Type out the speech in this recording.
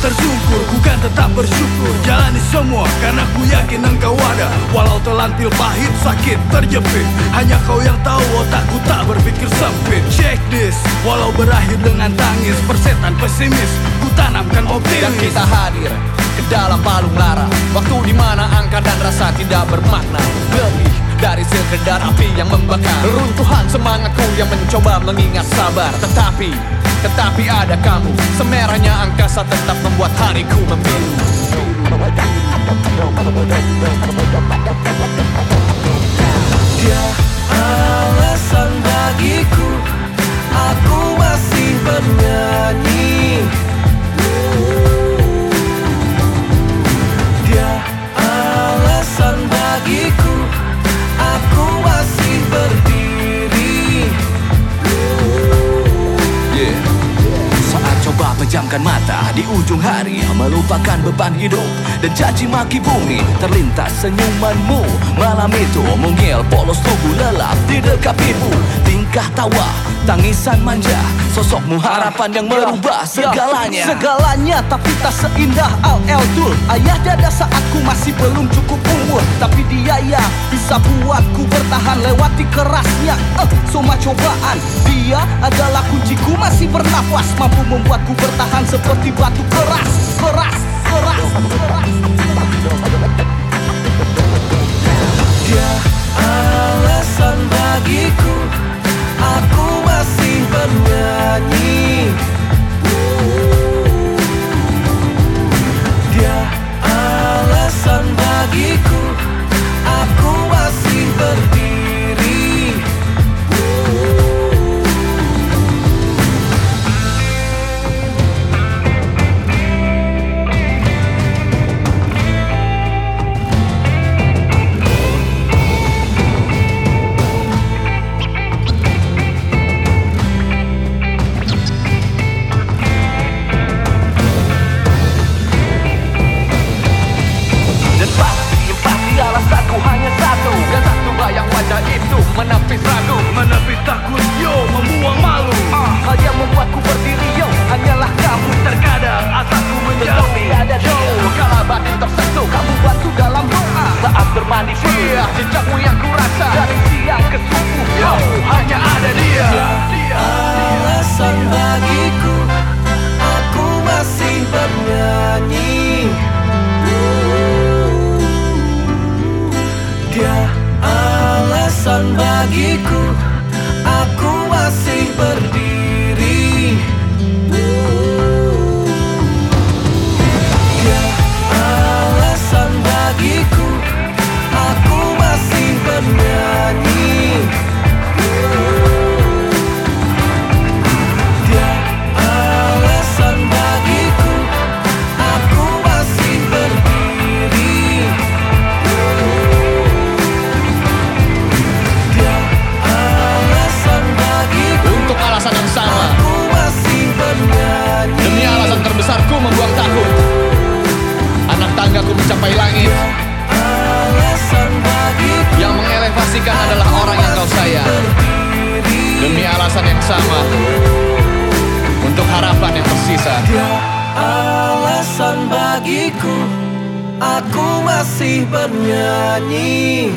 tersungkur Ku kan tetap bersyukur. Jalani semua karena ku yakin engkau ada. Walau telan pil pahit sakit terjepit. Hanya kau yang tahu otakku tak berpikir sempit. Check this Walau berakhir dengan tangis. Persetan pesimis Ku tanamkan optimis. Dan kita hadir ke dalam palung lara. Waktu di mana angka dan rasa tidak bermakna. Lebih dari sekedar api yang membakar. Runtuhan semangatku yang mencoba mengingat sabar. Tetapi, tetapi ada kamu Semerahnya angkasa tetap membuat hariku membiru Dia pejamkan mata di ujung hari. Melupakan beban hidup dan caci maki bumi. Terlintas senyumanmu Malam itu mungil polos tubuh lelap di dekat ibu Tingkah tawa, tangisan manja. Sosokmu harapan yang merubah segalanya. Segalanya tapi tak seindah. Al Eldul Ayah dada saatku masih belum cukup umur. Tapi dia ya bisa buatku bertahan lewati kerasnya. Eh, Semua cobaan Dia adalah kunciku. Masih bernafas Mampu membuatku bertahan seperti batu Keras, bagiku alasan yang sama. Untuk harapan yang tersisa. Dia alasan bagiku Aku masih bernyanyi